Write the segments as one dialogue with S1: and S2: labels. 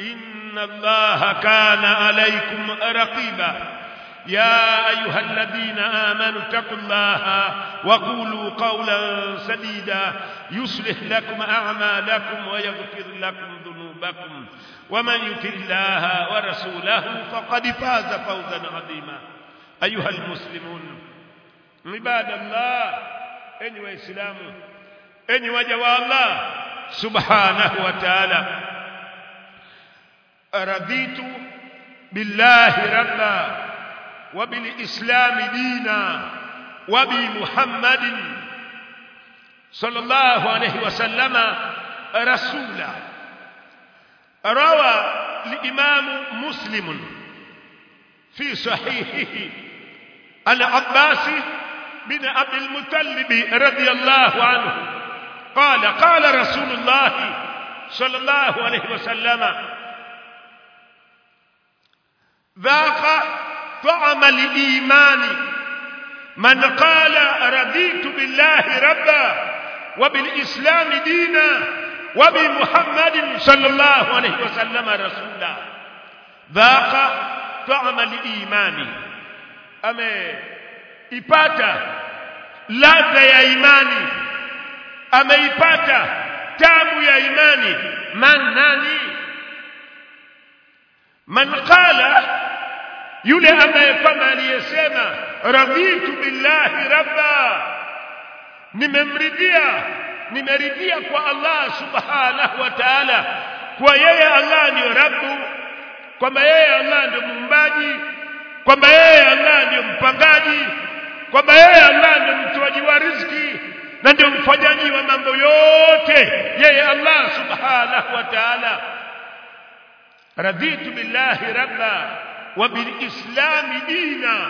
S1: ان الله كان عليكم رقيبا. يا ايها الذين امنوا اتقوا الله وقولوا قولا سديدا. يصلح لكم اعمالكم ويغفر لكم ذنوبكم. ومن يطع الله ورسوله فقد فاز فوزا عظيما. ايها المسلمون عباد الله. اني واسلام اني وجه الله سبحانه وتعالى رضيت بالله ربا وبالإسلام دينا وبمحمد صلى الله عليه وسلم رسولا. روى الإمام مسلم في صحيحه عن عباس بن عبد المطلب رضي الله عنه. قال قال رسول الله صلى الله عليه وسلم ذاق طعم الإيمان. من قال رضيت بالله ربا وبالإسلام دينا وبمحمد صلى الله عليه وسلم رسولا. ذاق طعم الإيمان. ameipata ladha ya imani ameipata tamu ya imani man nani man qala yule ambaye kwamba aliyesema raditu billahi rabba nimemridhia nimeridhia kwa Allah subhanahu wa ta'ala. Kwa yeye Allah ndiyo rabbu kwamba yeye Allah ndio muumbaji kwamba yeye Allah ndio mpangaji kwamba yeye Allah ndio mtoaji wa riziki na ndio mfanyaji wa mambo yote. Yeye Allah subhanahu wa ta'ala. Raditu billahi rabba bilislami dina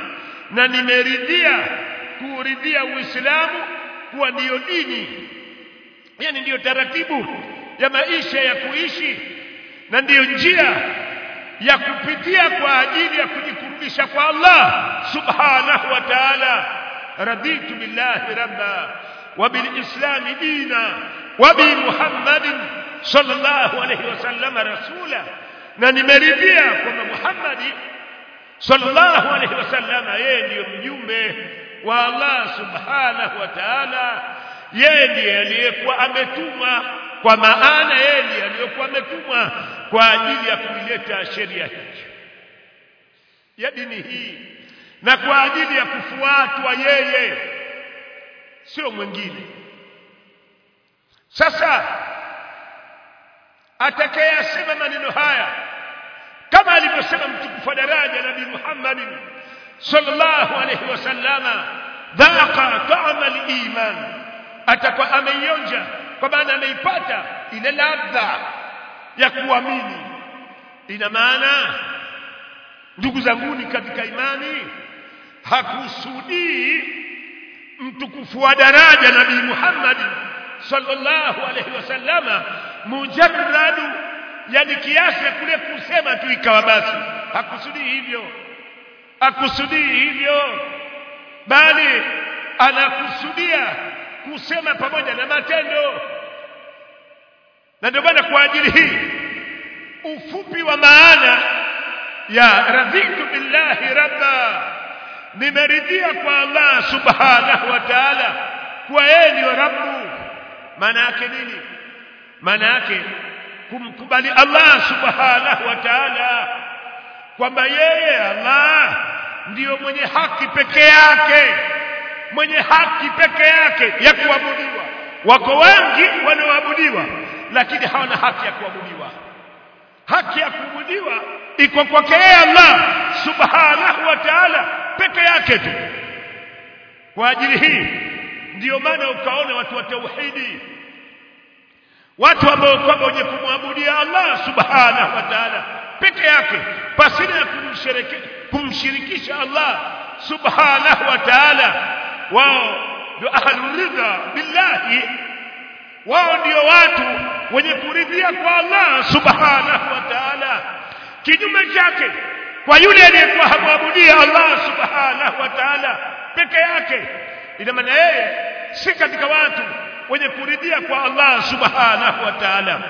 S1: na nimeridhia kuuridhia uislamu kuwa ndiyo dini yani ndiyo taratibu ya maisha ya kuishi na ndiyo njia ya kupitia kwa ajili ya kujikurubisha kwa Allah subhanahu wa ta'ala raditu billahi rabba wa bilislami dina wa bi muhammadin sallallahu alayhi wasallam rasula na nimeridhia kwamba Muhammadi sallallahu alayhi wasallam yeye ndiyo mjumbe wa Allah subhanahu wa ta'ala. Yeye ndiye aliyekuwa ametumwa kwa maana yeye ndiye aliyekuwa ametumwa kwa ajili ya kuileta sheria hii ya dini hii na kwa ajili ya kufuatwa yeye sio mwingine. Sasa atakayesema maneno haya كما لبسلم تفدراج نبي محمد صلى الله عليه وسلم ذاق طعم الإيمان. أتكو أمن ينجى فبانا ميباتا إلى الأبدا يكوى ميني إن مانا. ndugu zanguni katika imani hakusudii mtukufu wa daraja nabii muhammadi salllahu alaihi wasalama mujarradu yani kiasi kule kusema tu ikawa basi. Hakusudii hivyo. Hakusudii hivyo. Bali anakusudia kusema pamoja na matendo. Na ndio maana kwa ajili hii ufupi wa maana ya radhitu billahi rabba nimeridhia kwa Allah subhanahu wa ta'ala. Kwa yeye ndio rabbu. Maana yake nini? Maana yake kumkubali Allah subhanahu wa ta'ala kwamba yeye Allah ndiyo mwenye haki peke yake mwenye haki peke yake ya kuabudiwa. Wako wengi wanaoabudiwa lakini hawana haki ya kuabudiwa. Haki ya kuabudiwa iko kwake yeye Allah subhanahu wa ta'ala peke yake tu. Kwa ajili hii ndiyo maana ukaona watu wa tauhidi watu ambao kwamba wenye kumwabudia Allah subhanahu wa ta'ala peke yake pasina ya kumshirikisha Allah subhanahu wa ta'ala wao ndio ahlu ridha billahi. Wao ndio watu wenye kuridhia kwa Allah subhanahu wa ta'ala. Kinyume chake kwa yule aliyekuwa hamwabudia Allah subhanahu wa ta'ala peke yake ina maana yeye si katika watu wenye kuridhia kwa Allah subhanahu wa ta'ala.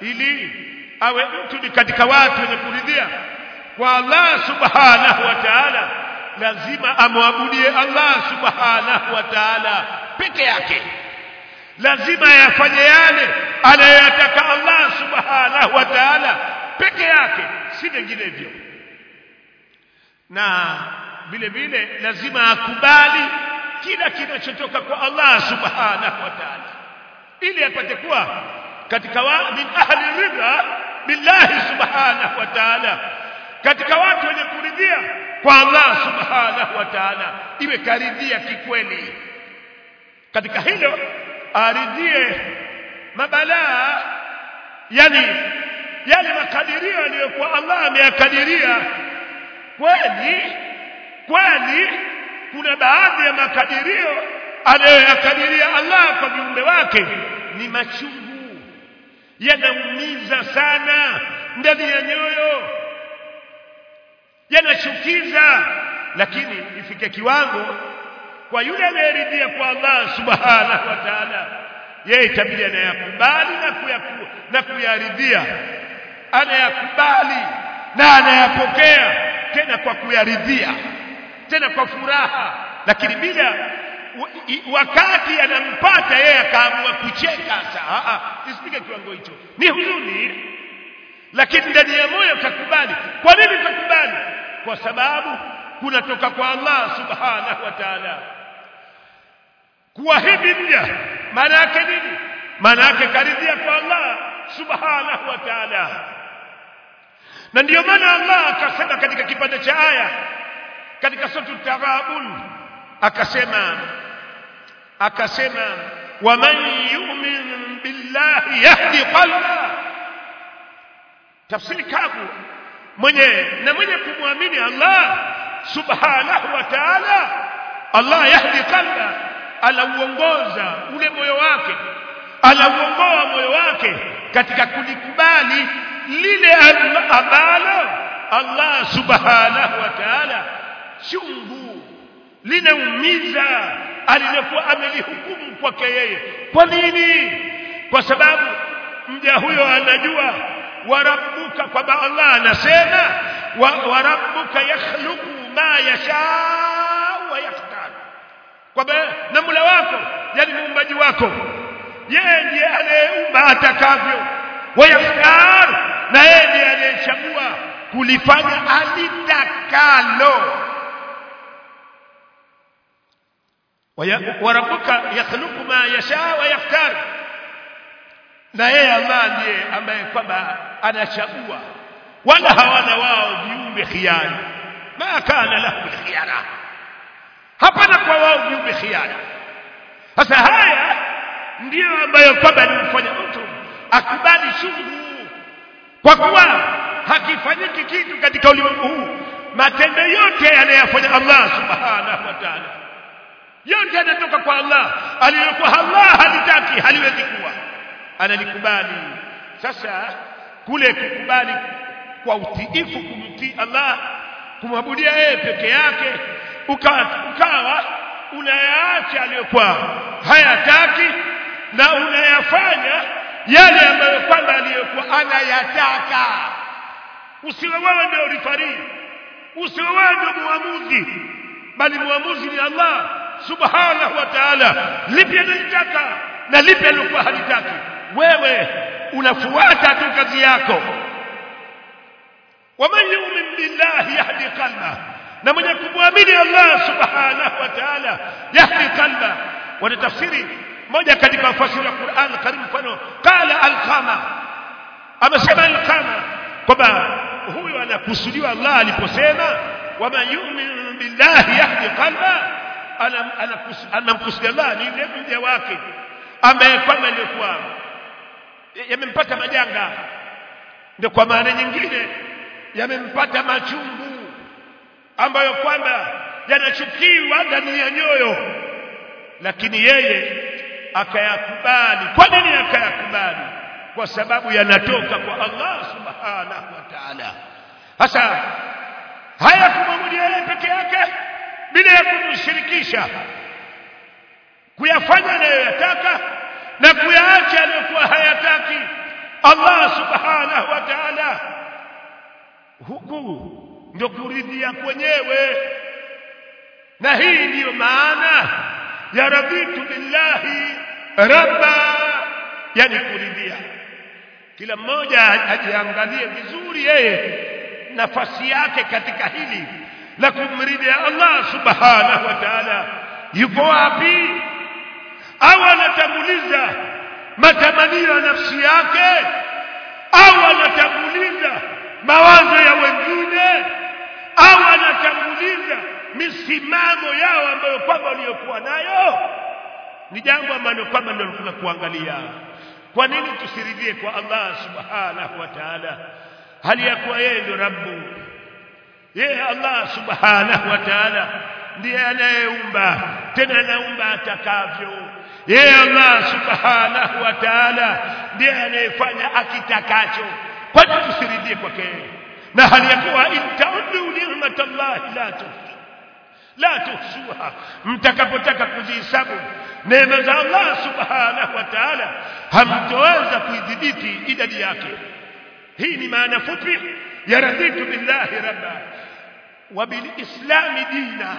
S1: Ili awe mtu ni katika watu wenye kuridhia kwa Allah subhanahu wa ta'ala lazima amwabudie Allah subhanahu wa ta'ala peke yake. Lazima yafanye yale anayotaka Allah subhanahu wa ta'ala peke yake si vinginevyo. Na vile vile lazima akubali kila kinachotoka kwa Allah subhanahu wa ta'ala. Ili apate kuwa katika wa, min ahli ridha billahi subhanahu wa ta'ala. Katika watu wenye kuridhia kwa Allah subhanahu wa ta'ala. Iwe karidhia kikweli. Katika hilo aridhie mabalaa yani yale makadirio aliyokuwa Allah ameyakadiria. Kweli kweli kuna baadhi ya makadirio anayoyakadiria Allah kwa viumbe wake. Ni machungu yanaumiza sana ndani ya nyoyo yanachukiza. Lakini ifike kiwango kwa yule anayeridhia kwa Allah subhanahu wa ta'ala yeye itabidi anayakubali na na kuyaridhia. Anayakubali na anayapokea tena kwa kuyaridhia tena kwa furaha. Lakini bila wakati anampata yeye akaamua kucheka sasa isipige kiwango hicho. Ni huzuni. Lakini ndani ya moyo utakubali. Kwa nini utakubali? Kwa sababu kunatoka kwa Allah subhanahu wa ta'ala. Hivi mja maana yake nini? Maana yake karidhia kwa Allah subhanahu wa ta'ala. Na ndiyo maana Allah akasema katika kipande cha aya katika sura Taghabun akasema akasema waman yu'min billahi yahdi qalba tafsiri kavu. Mwenye na mwenye kumwamini Allah subhanahu wa ta'ala Allah yahdi qalba alauongoza ule moyo wake alauongoa moyo wake katika kulikubali lile ambalo Allah subhanahu wa ta'ala chungu linaumiza alilokuwa amelihukumu kwake yeye. Kwa nini? Kwa sababu mja huyo anajua warabbuka kwamba Allah anasema wa, warabbuka yakhluqu ma yasha wa yaktar kwamba na mula wako yani muumbaji wako yeye ndiye anayeumba atakavyo. Wayaktar na yeye ndiye anayechagua kulifanya alitakalo warabuka yakhluqu ma yasha wa yaftar. Na yeye Allah ndiye ambaye kwamba anachagua. Wala hawana wao viumbe khiari. Ma kana lahu khiyara hapana kwa wao viumbe khiari. Sasa haya ndiyo ambayo kwamba nimfanya mtu akubali shughuli kwa kuwa hakifanyiki kitu katika ulimwengu huu matendo yote anayofanya Allah subhanahu wa ta'ala yote yanatoka kwa Allah. Aliyokuwa Allah halitaki haliwezi kuwa. Analikubali. Sasa kule kukubali kwa utiifu kumtii Allah kumwabudia yeye peke yake ukawa, ukawa unayaacha aliyokuwa hayataki na unayafanya yale ambayo kwamba aliyokuwa anayataka. Usiwe wewe ndio rifarii. Usiwe wewe ndio muamuzi. Bali muamuzi ni Allah subhanahu wa ta'ala lipi analitaka na lipi alikuwa halitaki? Wewe unafuata tu kazi yako. Waman yu'min billahi yahdi qalba na mwenye kumwamini Allah subhanahu wa ta'ala yahdi qalba. Wanatafsiri moja katika wafasiri ya Qur'an karim mfano qala alqama amesema alqama kwamba huyo anakusudiwa Allah aliposema waman yu'min billahi yahdi qalba anamkusudia Allah ni yule mja wake. Ambaye kwamba kwa yamempata majanga. Ndio kwa maana nyingine yamempata machungu ambayo kwamba yanachukiwa ndani ya nyoyo. Lakini yeye akayakubali. Kwa nini akayakubali? Kwa sababu yanatoka kwa Allah subhanahu wa ta'ala. Sasa haya kumwabudia yeye peke yake bila ya kumshirikisha kuyafanya anayoyataka na kuyaacha aliyokuwa hayataki. Allah subhanahu wa ta'ala huku ndio kuridhia kwenyewe. Na hii ndiyo maana ya raditu billahi rabba yani kuridhia. Kila mmoja ajiangalie vizuri yeye nafasi yake katika hili la kumridhia Allah subhanahu wa ta'ala. Yuko wapi? Au anatanguliza matamanio ya nafsi yake? Au anatanguliza mawazo ya wengine? Au anatanguliza misimamo yao ambayo kwamba waliokuwa nayo? Ni jambo ambalo kwamba ndio tunataka kuangalia. Kwa nini tusiridhie kwa Allah subhanahu wa ta'ala? Hali ya kuwa yeye ndio rabbu yeye Allah subhanahu wa ta'ala ndiye anayeumba tena anaumba atakavyo. Yeye Allah subhanahu wa ta'ala ndiye anayefanya akitakacho. Kwa nini tusiridhie kwake? Na hali ya kuwa intaudu ni'matallahi la tuhsu. La tuhsuha. Mtakapotaka kuzihesabu neema za Allah subhanahu wa ta'ala hamtoweza kuidhibiti idadi yake. Hii ni maana fupi ya raditu billahi rabba wa bilislami dina.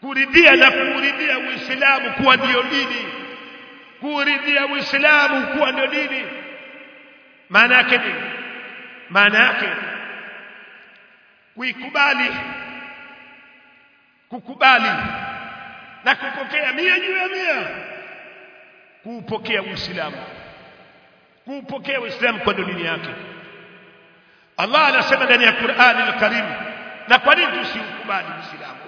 S1: Kuridhia na kuuridhia uislamu kuwa ndio dini. Kuuridhia uislamu kuwa ndio dini. Maana yake nini maana yake kuikubali kukubali na kupokea mia juu ya mia kuupokea uislamu. Kuupokea uislamu kwa dini yake. Allah anasema ndani ya Qur'ani al-Karim na kwa nini tusiukubali uislamu?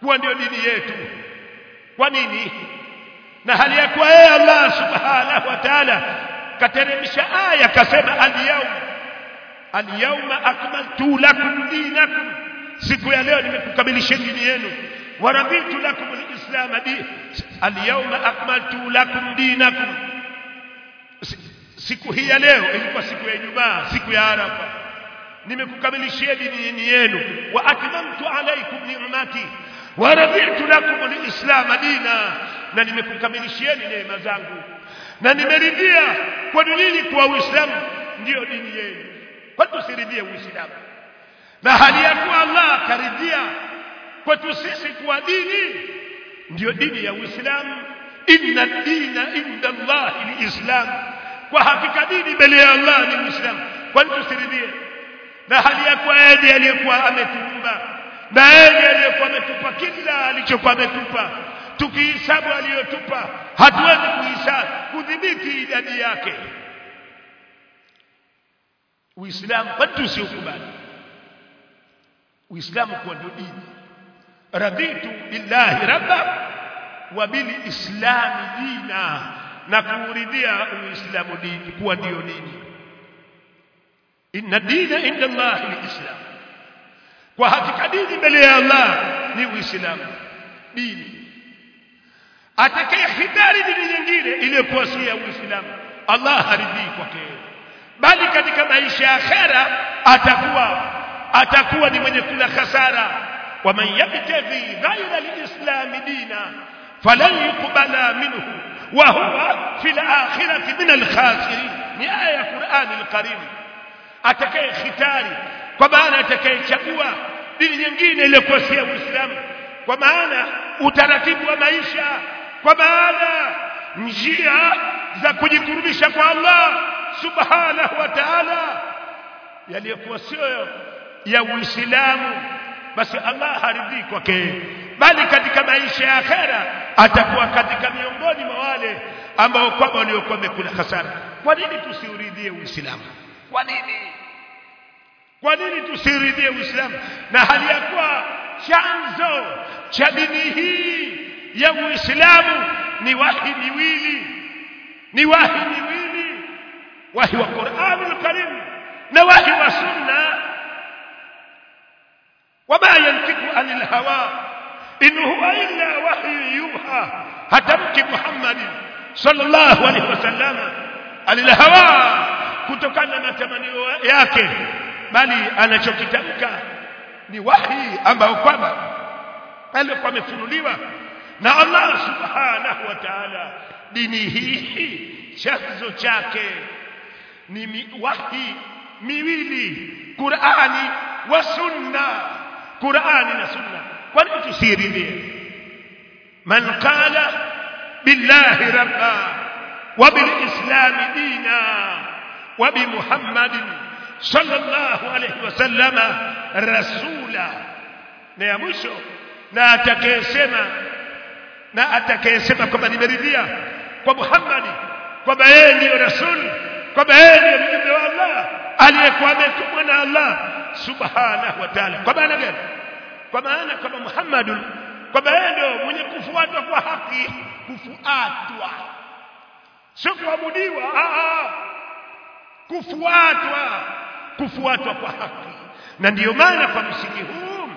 S1: Kuwa ndio dini yetu. Kwa nini? Na hali ya kuwa yeye Allah subhanahu wa ta'ala kateremsha aya kasema al-yawm al-yawma akmaltu lakum dinakum. Siku ya leo nimekukamilisha dini yenu. Wa raditu lakum al-islam al-yawma akmaltu lakum dinakum. Siku hii ya leo ilikuwa siku ya Ijumaa siku ya Arafa nimekukamilishieni dini yenu wa atmamtu alaykum ni'mati. Wa raditu lakum al-islam dina. Na nimekukamilishieni neema zangu. Na nimeridhia kwa nini kuwa Uislamu ndiyo dini yenu. Kwa tusiridhie Uislamu. Na hali ya kuwa Allah karidhia kwetu sisi kuwa dini ndiyo dini ya Uislamu. Inna dina inda Allah alislam. Kwa hakika dini mbele ya Allah ni Uislamu. Kwani tusiridhie na hali ya yeye aliyekuwa ametuumba na yeye aliyekuwa ametupa kila alichokuwa ametupa. Tukihesabu aliyotupa hatuwezi kuhesabu kudhibiti idadi yake. Uislamu kwani tusiukubali? Uislamu kwa ndio dini. Raditu billahi rabba wa bil islam dina na kuuridhia uislamu dini kuwa ndio dini inna dina inda Allah alislam kwa hakika dini mbele ya Allah ni uislamu dini atakaye hidari dini nyingine iliyokuwa si ya uislamu Allah haridhii kwake bali katika maisha ya akhera atakuwa atakuwa ni mwenye kula khasara waman yabtaghi ghayra alislam dina falan yuqbala minhu akhirati min alkhasirin ni aya ya Qur'an alkarim atakaye khitari kwa maana atakayechagua dini nyingine iliyokuwa si ya Uislamu. Kwa maana utaratibu wa maisha kwa maana njia za kujikurubisha kwa Allah subhanahu wa ta'ala yaliyokuwa sio ya Uislamu basi Allah haridhi kwake. Bali katika maisha ya akhera atakuwa katika miongoni mwa wale ambao kwamba waliokuwa wamekula hasara kwa nini tusiuridhie Uislamu kwa nini kwa nini tusiuridhie Uislamu na hali ya kuwa chanzo cha dini hii ya Uislamu ni wahi miwili ni wahi miwili wahi wa Qur'anul Karim na wahi wa Sunna wama yantiqu anil hawa in huwa illa wahyu yuha hatamki Muhammad sallallahu alaihi wasallam alil hawa kutokana na tamanio yake bali anachokitamka ni wahi ambao kwamba alikuwa amefunuliwa na Allah subhanahu wa ta'ala. Dini hii chanzo chake ni wahi miwili Qur'ani wa sunna. Qur'ani na sunna. Kwa nini tusiridhie? Man qala billahi rabba wa bil islam dina wa صلى الله عليه وسلم رسولا na ya mwisho na atakayesema na atakayesema kwamba nimeridhia kwa Muhammad kwamba yeye ndiyo rasul kwamba yeye ndiyo mjumbe wa Allah aliyekuwa ametumwa na Allah subhanahu wa ta'ala. Kwa maana gani? Kwa maana kwamba Muhammadun kwamba yeye ndio mwenye kufuatwa kwa haki kufuatwa. Sio kuabudiwa kufuatwa kufuatwa kwa haki. Na ndiyo maana kwa msingi huu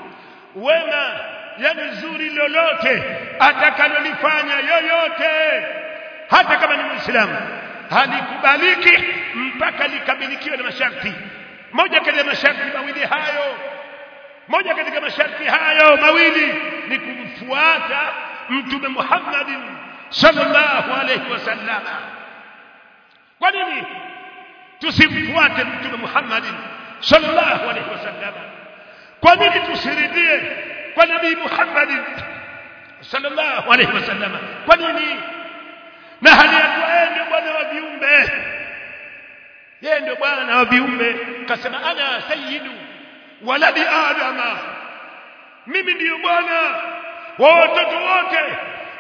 S1: wema yani zuri lolote atakalolifanya yoyote hata kama ni muislamu halikubaliki mpaka likabilikiwe na masharti. Moja kati ya masharti mawili hayo moja katika masharti hayo mawili ni kumfuata mtume Muhammad sallallahu alayhi wasallam kwa nini tusimfuate mtume Muhammadin sallallahu alayhi wasallam. Kwa nini tusiridhie kwa nabii Muhammadin sallallahu alayhi wasallam? Kwa nini? Na hali yeye ndio bwana wa viumbe. Yeye ndio bwana wa viumbe. Kasema ana sayyidu waladi adama. Mimi ndiyo bwana wa watoto wote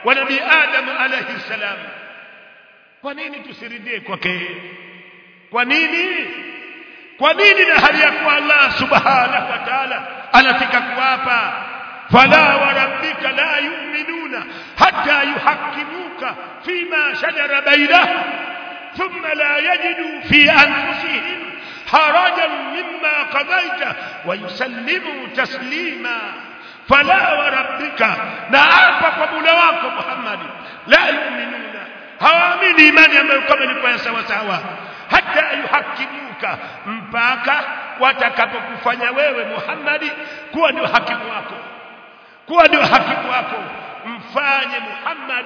S1: wa nabii adam alayhi salam. Kwa nini tusiridie kwake kwa nini kwa nini na hali ya kuwa Allah subhanahu wa ta'ala anataka kuwapa fala wa rabbika la yu'minuna hatta yuhakkimuka fima shajara bainahum thumma la yajidu fi anfusihim harajan mimma qadaita wa yusallimu taslima fala wa rabbika na hapa kwa Mola wako Muhammad la yu'minuna hawaamini imani ambayo kama ni kwa sawa sawa hata yuhakimuka mpaka watakapokufanya wewe Muhammad kuwa ndio hakimu wako. Kuwa ndio hakimu wako. Mfanye Muhammad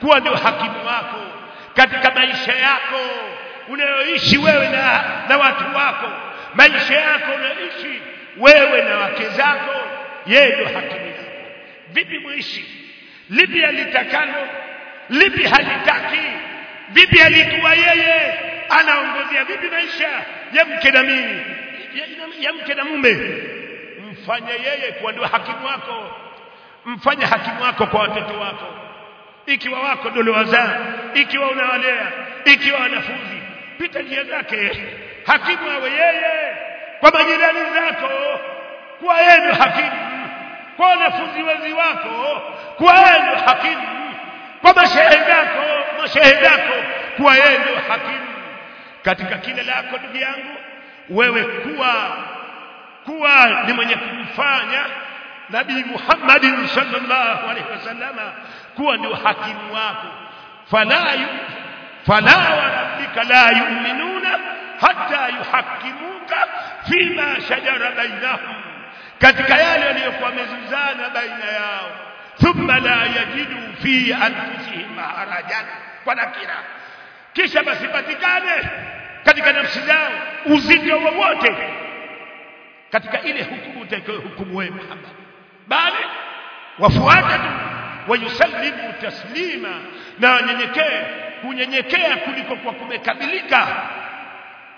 S1: kuwa ndio hakimu wako. Katika maisha yako unayoishi wewe na, na watu wako maisha yako unayoishi wewe na wake zako yeye ndio hakimu yako. Vipi muishi? Lipi alitakalo? Lipi halitaki? Vipi alikuwa yeye anaongozea vipi maisha ya mke na mimi ya, mke na mume. Mfanye yeye kuwa ndio hakimu wako. Mfanye hakimu wako kwa watoto wako. Ikiwa wako ndio wazaa ikiwa unawalea ikiwa wanafunzi pita njia zake. Hakimu awe yeye kwa majirani zako kwa yeye hakimu. Kwa wanafunzi wazi wako kwa yeye hakimu. Kwa mashehe zako mashehe zako kwa yeye hakimu katika kile lako ndugu yangu wewe kuwa kuwa ni mwenye kumfanya nabii Muhammad sallallahu alaihi wasallama kuwa ndio hakimu wako. Fala yu, fala wa rabbika la yu'minuna hatta yuhakimuka fima shajara bainahum katika yale yaliyokuwa mezuzana baina yao. Thumma la yajidu fi anfusihim harajan kwa nakira kisha basipatikane katika nafsi zao uzito wowote katika ile hukumu hukumu wewe Muhammad. Bali wafuata tu wayusallimu taslima na wanyenyekee kunyenyekea kuliko kwa kumekabilika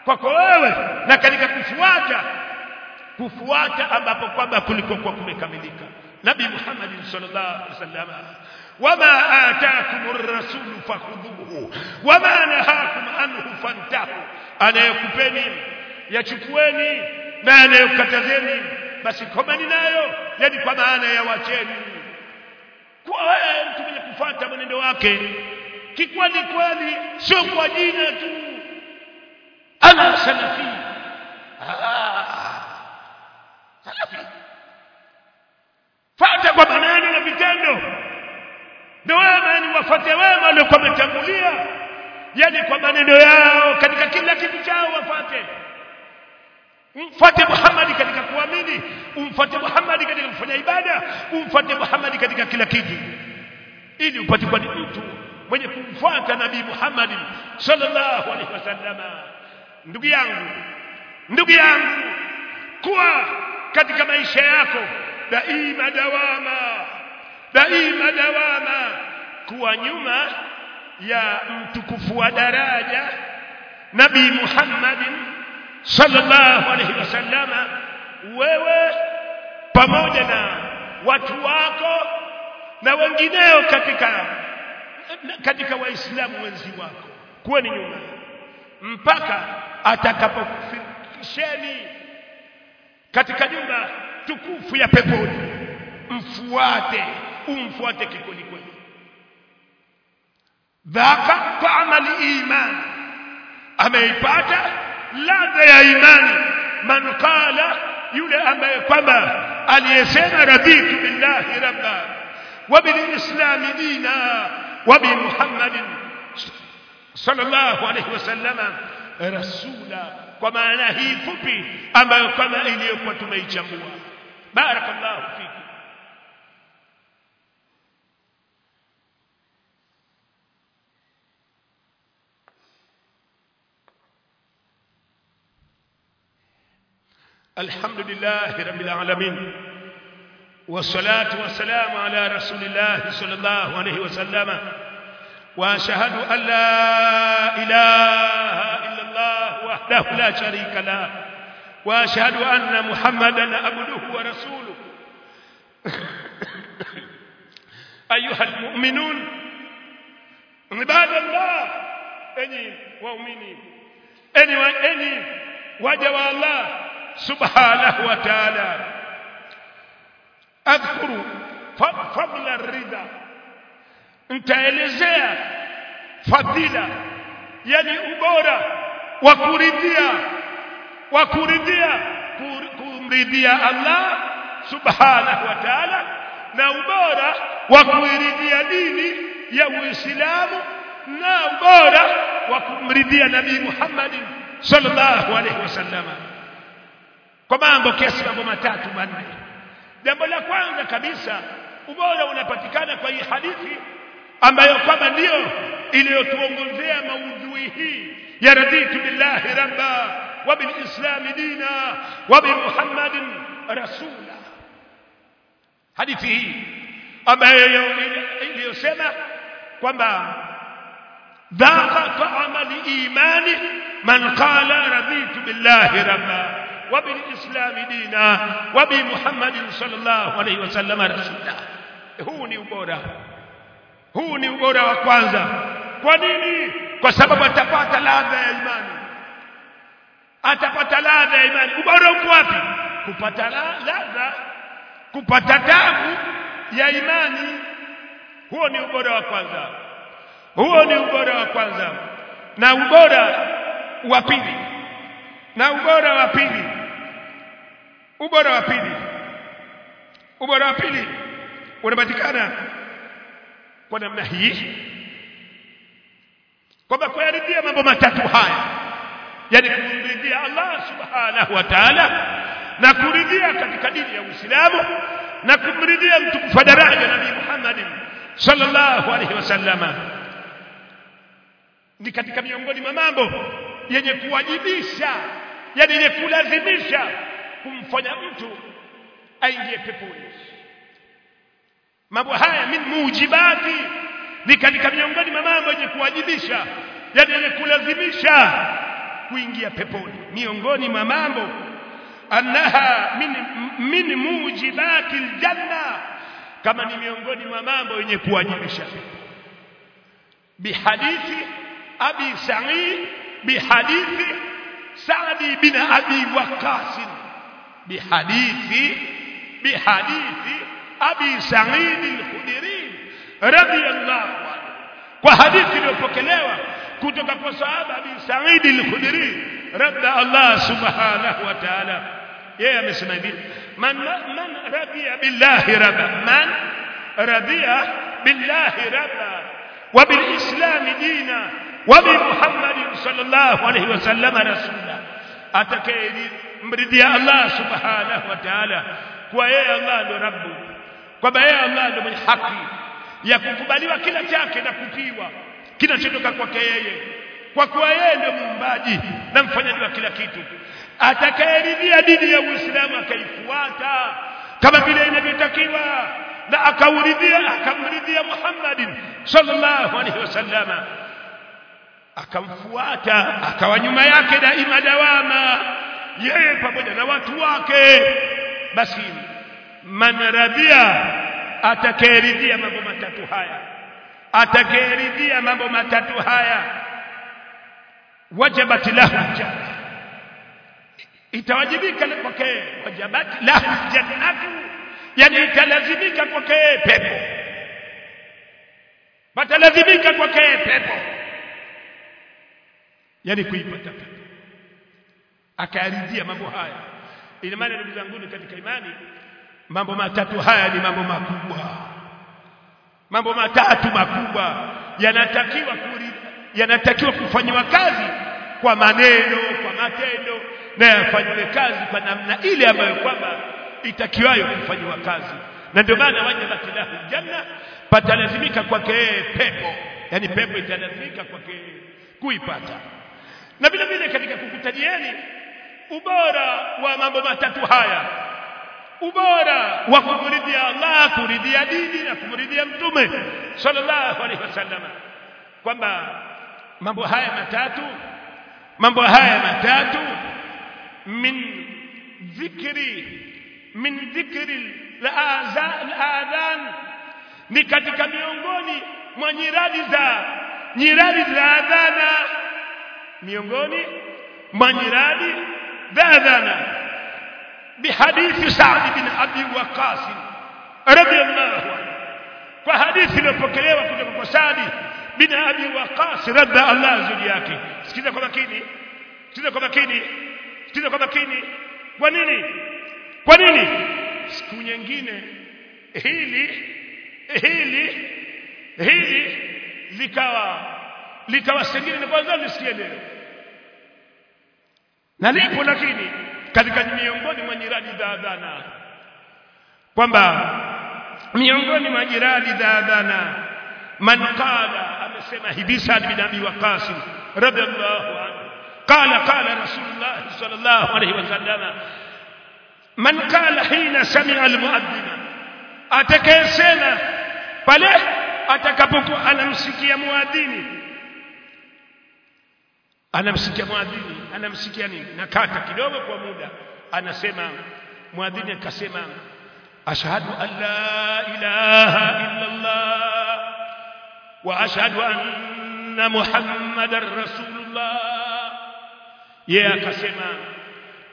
S1: kwako wewe na katika kufuata kufuata ambapo kwamba kuliko kwa kumekamilika. Nabii Muhammad sallallahu alaihi wasallam wama ataakumur rasul fakhudhuhu. Wama nahakum anhu fantahu. Anayokupeni yachukueni na anayokatazeni basi komeni nayo yani kwa maana ya wacheni. Kwa mtu mwenye kufuata mwenendo wake kikweli kweli sio kwa jina tu. Ana salafi. Ah salafi fata kwa maneno na vitendo ndio wema ni wafate wema waliokuwa wametangulia. Yani kwa maneno yao katika kila kitu chao wafate umfuate Muhammad katika kuamini. Umfuate Muhammad katika kufanya ibada. Umfuate Muhammad katika kila kitu. Ili upate kwa mtu mwenye kumfuata nabii Muhammad sallallahu alaihi wasallam. Ndugu yangu ndugu yangu kuwa katika maisha yako daima dawama daima dawama. Kuwa nyuma ya mtukufu wa daraja nabii Muhammad sallallahu alaihi wasallama wewe pamoja na watu wako na wengineo katika katika waislamu wenzi wako. Kuweni nyuma mpaka atakapokufikisheni katika nyumba tukufu ya peponi. Mfuate umfuate kikweli kweli dhaka taama liman ameipata ladha ya imani man yule ambaye kwamba aliyesema raditu billahi rabba wa bilislami dina wa bi muhammadin sallallahu alayhi wasallama rasula kwa maana hii fupi ambayo kama iliyokuwa tumeichambua barakallahu fiki الحمد لله رب العالمين والصلاة والسلام على رسول الله صلى الله عليه وسلم. وأشهد أن لا إله إلا الله وحده لا شريك له. وأشهد أن محمدا عبده ورسوله. أيها المؤمنون عباد الله أني وأمني أني وأني وجوى الله subhanahu wa ta'ala. Adhkuru fadla ridha nitaelezea fadila yani ubora wa kuridhia wa kuridhia kumridhia Allah subhanahu wa ta'ala na ubora wa kuiridhia dini ya Uislamu na ubora wa kumridhia Nabii Muhammad sallallahu alaihi wasallam kwa mambo kiasi mambo matatu manne jambo la kwanza kabisa ubora unapatikana kwa hii hadithi ambayo kwamba ndio iliyotuongozea maudhui hii ya raditu billahi rabba wa bilislami dina wa bi muhammadin rasula hadithi hii ambayo iliyosema kwamba dhaqa ta'ama liimani man qala raditu billahi rabba wa دينا dina. Wa bi عليه wasallam rasula huu ni ubora. Huu ni ubora wa kwanza. Kwa nini? Kwa sababu atapata ladha ya imani. Atapata ladha ya imani. Ubora uko wapi? Kupata ladha. Kupata tabu ya imani. Huo ni ubora wa kwanza. Huo ni ubora wa kwanza. Na ubora wa pili. Na ubora wa pili ubora wa pili. Ubora wa pili unapatikana kwa namna hii kwamba kuyaridhia mambo matatu haya. Yani kumridhia Allah subhanahu wa ta'ala na kuridhia katika dini ya Uislamu na kumridhia mtukufu daraja Nabii Muhammad sallallahu alaihi wasallama ni katika miongoni mwa mambo yenye kuwajibisha yani yenye kulazimisha kumfanya mtu aingie peponi. Mambo haya min mujibati ni katika miongoni mwa mambo yenye kuwajibisha yani yenye kulazimisha kuingia peponi. Miongoni mwa mambo annaha min, min mujibati aljanna kama ni miongoni mwa mambo yenye kuwajibisha. Bihadithi abi sa'id bihadithi sa'di bin abi waqas bihadithi bihadithi abi sa'id al-khudri radiyallahu anhu kwa hadithi iliyopokelewa kutoka kwa sahaba abi sa'id al-khudri radda Allah subhanahu wa ta'ala yeye amesema hivi man man radiya billahi rabba man radiya billahi rabba wa bil islam dina wa bi muhammadin sallallahu alayhi wasallam rasula atakayemridhia Allah subhanahu wa ta'ala kwa yeye Allah ndo rabbu kwamba yeye Allah ndo mwenye haki ya kukubaliwa kila chake na kutiwa kinachotoka kwake yeye kwa kuwa yeye ndio muumbaji na mfanyaji wa kila kitu atakayeridhia dini ya Uislamu akaifuata kama vile inavyotakiwa na akauridhia akamridhia Muhammadin sallallahu alaihi wasallama akamfuata akawa nyuma yake daima dawama yeye pamoja na watu wake. Basi man radhia atakayeridhia mambo matatu haya. Atakayeridhia mambo matatu haya. Wajabat lahu janna itawajibika kwake. Wajabat lahu jannatu yani italazimika kwake pepo. Patalazimika kwake pepo. Yani kuipata pepo akaridhia mambo haya. Ina maana ndugu zangu katika imani mambo matatu haya ni mambo makubwa. Mambo matatu makubwa yanatakiwa yanatakiwa kufanywa kazi kwa maneno kwa matendo na yafanywe kazi kwa namna ile ambayo kwamba itakiwayo kufanywa kazi. Na ndio maana wajabat lahu janna patalazimika kwake pepo. Yani pepo italazimika kwake kuipata. Na vile vile katika kukutajieni ubora wa mambo matatu haya. Ubora wa kumridhia Allah kuridhia dini na kumridhia mtume sallallahu alaihi wasallam. Kwamba mambo haya matatu mambo haya matatu min dhikri min dhikri al-adhan ni katika miongoni mwa nyiradi za nyiradi za adhana. Miongoni mwa nyiradi za adhana بحديث سعد بن ابي وقاص رضي الله عنه وحديث iliyopokelewa kutoka kwa Saad bin Abi Waqas radda Allah zuri yake sikiza kwa makini sikiza kwa makini sikiza kwa makini kwa nini kwa nini siku nyingine hili hili hili likawa likawa sengine na kwanza nisikie leo na lipo lakini katika miongoni mwa nyiradi za adhana kwamba miongoni mwa jirani za adhana man qala amesema hivi bin Abi Waqqas radhiallahu anhu qala qala rasulullah sallallahu alayhi wasallam man qala hina sami'a almu'adhdhin atakayesema pale atakapokuwa anamsikia muadhini anamsikia muadhini anamsikia nini nakata kidogo kwa muda anasema muadhini akasema ashhadu an la ilaha illa allah wa ashhadu anna muhammadar rasulullah yeye akasema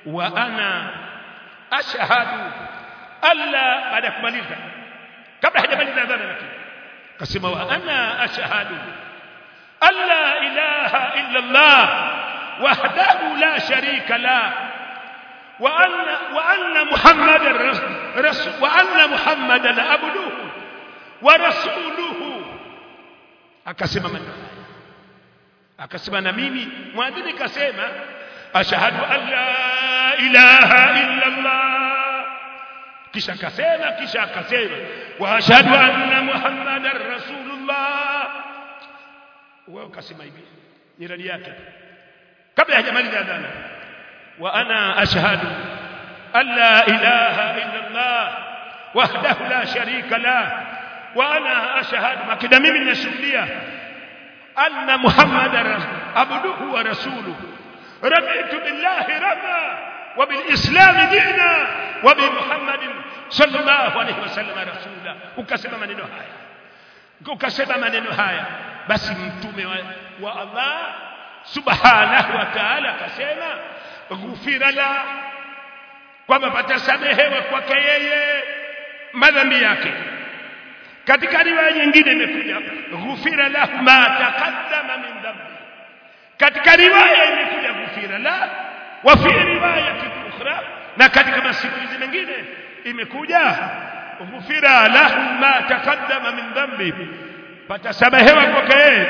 S1: wa ana ashhadu alla baada kumaliza kabla hajamaliza adhana lakini akasema wa ana ashhadu أن لا إله إلا الله وحده لا شريك لا وأن, وأن محمد وأن محمد أبوه ورسوله. أكسم من أكسم نميمي وأدني كسيمة. أشهد أن لا إله إلا الله. كشا كسيمة كشا كسيمة. وأشهد أن محمد رسول الله. Wao kasema hivi jirani yake kabla hajamaliza adhana wa ana ashhadu an la ilaha illa Allah wahdahu la sharika la wa ana ashhadu makida mimi ninashuhudia anna muhammadar abduhu wa rasuluhu raditu billahi rabba wa bilislam dina wa bi muhammadin sallallahu alaihi wasallam rasula ukasema maneno haya ukasema maneno haya basi mtume wa, wa Allah subhanahu wa ta'ala akasema ghufira la kwamba patasamehewa kwake yeye madhambi yake. Katika riwaya nyingine imekuja ghufira lahu ma taqaddama min dhambi. Katika riwaya imekuja ghufira la wa fi riwaya ukhra. Na katika masimulizi mengine imekuja ghufira lahu ma taqaddama min dhambi patasamehewa kwake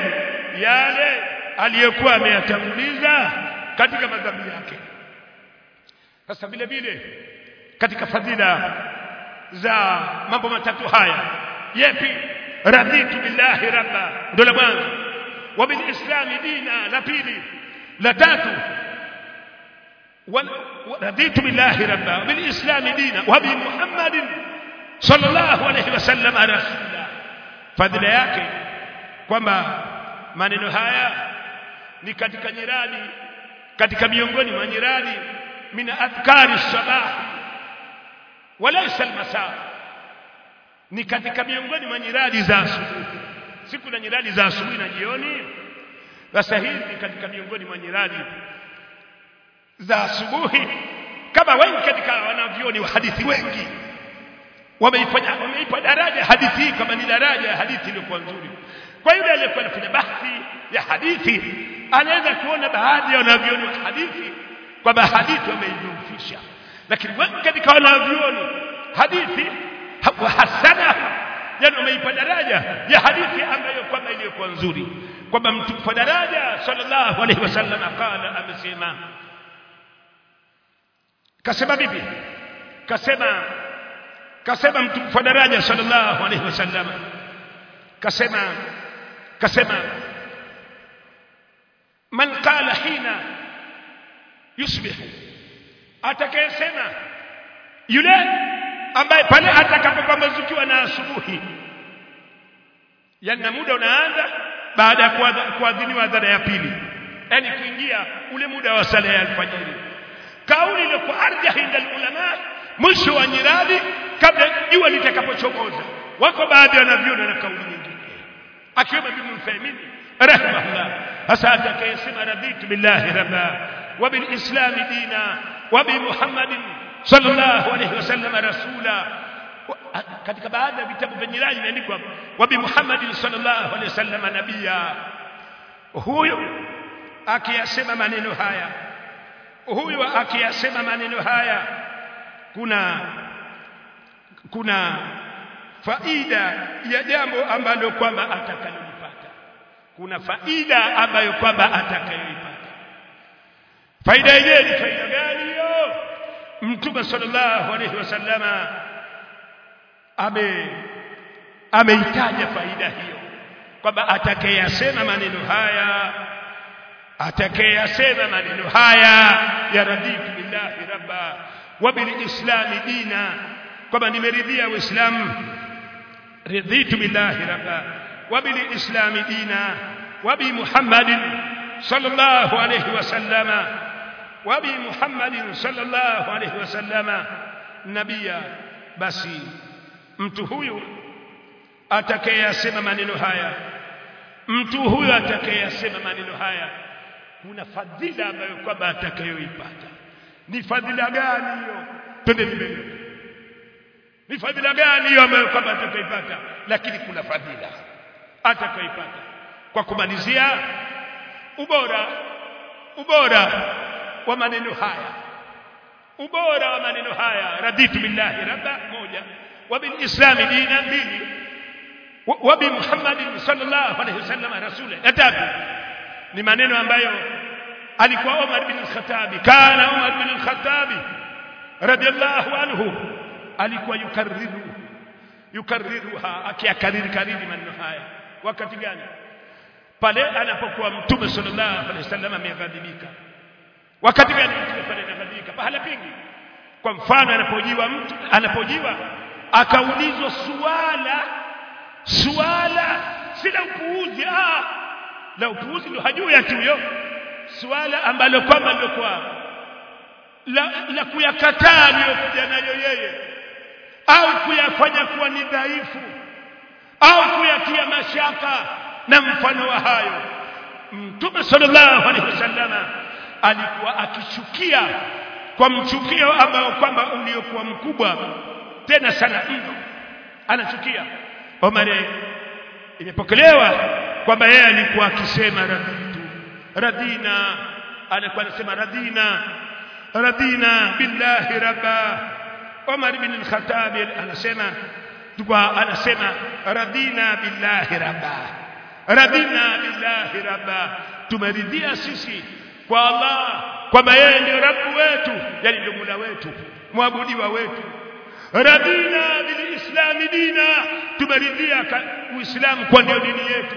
S1: yale aliyekuwa ameyatanguliza katika madhambi yake. Sasa vile vile katika fadhila za mambo matatu haya yepi? Raditu billahi rabba ndo la kwanza wa bilislami dina la pili. La tatu rabba wa bilislami dina wa bi muhammadin sallallahu alayhi wasallam rasula fadhila yake kwamba maneno haya ni katika nyiradi katika miongoni mwa nyiradi min adhkari sabah walaysa almasa ni katika miongoni mwa nyiradi za asubuhi. Siku na nyiradi za asubuhi na jioni sasa hizi ni katika miongoni mwa nyiradi za asubuhi. Kama wengi katika wanavyoni wa hadithi wengi wameifanya wameipa daraja hadithi hii kama ni daraja ya hadithi iliyokuwa nzuri. Kwa yule aliyekuwa anafanya bahthi ya hadithi anaweza kuona baadhi ya wanavyoni wa hadithi kwamba hadithi wameidhufisha lakini wengi katika wanavyoni hadithi hasana. Yani wameipa daraja ya hadithi ambayo kwamba iliyokuwa nzuri. Kwamba mtukufu daraja sallallahu alaihi wasallam qala amesema. Kasema vipi? Kasema kasema mtukufu daraja sallallahu alaihi wasallam kasema kasema man qala hina yusbihu. Atakayesema yule ambaye pale atakapopambazukiwa na asubuhi yani na muda unaanza baada ya kuadhiniwa adhana ya pili. Yani kuingia ule muda wa sala ya alfajiri. Kauli ile kwa arjah inda ulama mwisho wa nyiradi kabla jua litakapochomoza. Wako baadhi wanavyona na kauli nyingine. Akiwemo ibn mfaimini rahimahullah. Hasa atakayesema raditu billahi rabba wa bil islam dina wa bi muhammadin sallallahu alayhi wasallam rasula. Katika baadhi ya vitabu vya nyiradi imeandikwa wa bi muhammadin sallallahu alayhi wasallam nabia huyo akiyasema maneno haya huyo akiyasema maneno haya kuna kuna faida ya jambo ambalo kwamba atakalolipata. Kuna faida ambayo kwamba atakayoipata faida yenyewe ni faida gani hiyo? Mtume sallallahu alaihi wasallama ame ameitaja faida hiyo. Kwamba atakayesema maneno haya atakayesema maneno haya ya radhi billahi rabba wa bil islami dina kwamba nimeridhia uislamu ridhitu billahi rabba wa bil islami dina wa bi muhammadin sallallahu alayhi wasallama wa bi muhammadin sallallahu alayhi wasallama nabia basi mtu huyu atakayesema maneno haya mtu huyu atakayesema maneno haya kuna fadhila ambayo kwamba atakayoipata ni fadhila gani hiyo? Twende mbele. Ni fadhila gani hiyo ambayo kama atakaipata lakini kuna fadhila atakaipata kwa kumalizia ubora ubora wa maneno haya ubora wa maneno haya raditu billahi rabba moja wa bil islami dina mbili wa bi muhammadin sallallahu alaihi wasallam rasula ya tatu ni maneno ambayo alikuwa Umar bin al-Khattab kana Umar bin al-Khattab radiyallahu anhu. Alikuwa yukarriru. Yukarriruha akiakariri kariri maneno haya. Wakati gani? Pale anapokuwa mtume sallallahu alaihi wasallam ameghadhibika. Wakati gani mtume pale anaghadhibika? Pahala pingi kwa mfano anapojiwa mtu anapojiwa akaulizwa suala suala si la upuuzi ah la upuuzi ndo hajui ati huyo suala ambalo kwamba lilikuwa la, la kuyakataa aliyokuja nayo yeye au kuyafanya kuwa ni dhaifu au kuyatia mashaka na mfano wa hayo. Mtume sallallahu alaihi wasallama alikuwa akichukia kwa mchukio ambao kwamba uliokuwa mkubwa tena sana mno. Anachukia. Omar imepokelewa kwamba yeye alikuwa akisema raditu radina. Alikuwa anasema radina radina billahi rabba. Omar bin al-Khattab anasema tukwa anasema radina billahi rabba. Radina billahi rabba. Tumeridhia sisi kwa Allah kwamba yeye ndio rabu wetu yani ndio Mola wetu mwabudiwa wetu. Radina bilislami dina. Tumeridhia uislamu kwa ndio dini yetu.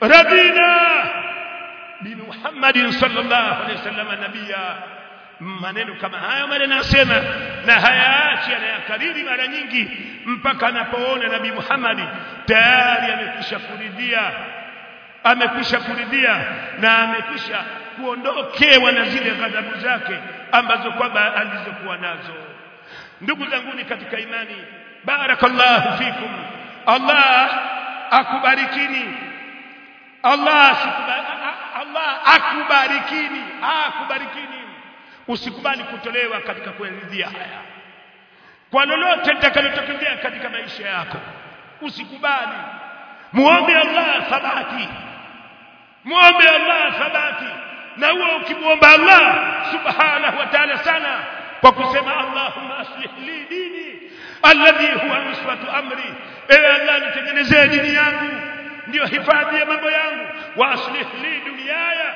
S1: Radina bi Muhammadin sallallahu alaihi wasallam nabia maneno kama hayo maneno anasema na hayaachi anayakariri mara nyingi mpaka anapoona nabii Muhammad tayari amekwisha kuridhia amekwisha kuridhia na amekwisha kuondokewa na zile ghadhabu zake ambazo kwamba alizokuwa nazo. Ndugu zanguni katika imani barakallahu fikum. Allah akubarikini. Allah Allah akubarikini akubarikini. Usikubali kutolewa katika kuelezea haya. Kwa lolote litakalotokea katika maisha yako usikubali. Muombe Allah thabati muombe Allah thabati na huo ukimuomba Allah subhanahu wa ta'ala sana kwa kusema Allahumma aslih li dini alladhi huwa nusratu amri. Ewe Allah nitengenezee dini yangu ndio hifadhi ya mambo yangu wa aslih li dunyaya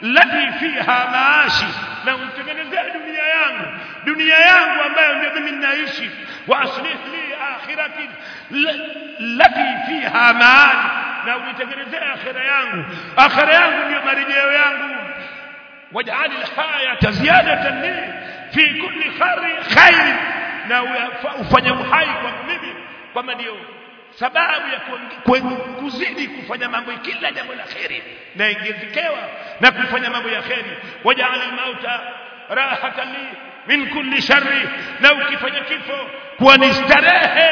S1: lati fiha maashi na unitengenezee dunia yangu dunia yangu ambayo ndio mimi ninaishi wa aslih li akhirati lati fiha maani na unitengenezee akhira yangu akhira yangu ndio marejeo yangu waj'al al-hayata ziyadatan li fi kulli khair na ufanye uhai kwa mimi kwamba ndio sababu ya kuzidi kufanya mambo kila jambo la kheri na ingezikewa na kufanya mambo ya kheri. Waj'al al-mauta rahatan li min kulli sharri na ukifanya kifo kuwa ni starehe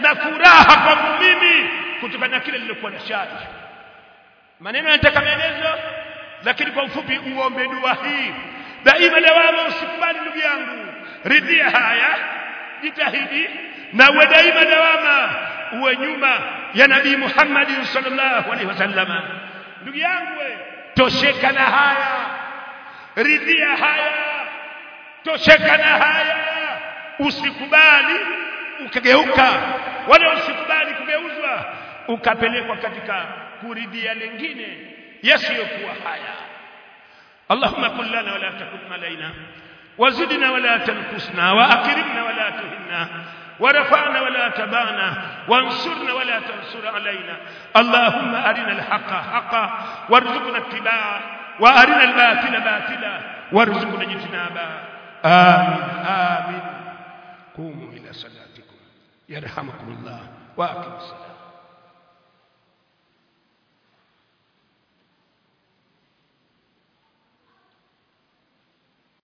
S1: na furaha kwa mimi kutokana na kile lililokuwa na shari. Maneno yanataka maelezo lakini kwa ufupi uombe dua hii. Daima lawama usikubali ndugu yangu. Ridhia haya jitahidi na uwe daima dawama uwe nyuma ya nabii Muhammad sallallahu alaihi wasallam ndugu yangu we tosheka na haya ridhia haya tosheka na haya usikubali ukageuka wala usikubali kugeuzwa ukapelekwa katika kuridhia lengine yasiyokuwa haya اللهم كن لنا ولا تكن علينا وزدنا ولا تنقصنا واكرمنا ولا تهنا ورفعنا ولا تبانا وانصرنا ولا تنصر علينا. اللهم أرنا الحق حقا وارزقنا اتباعه وأرنا الباطل باطلا وارزقنا اجتنابه. آمين آمين. قوموا إلى صلاتكم يرحمكم الله وأقم الصلاة.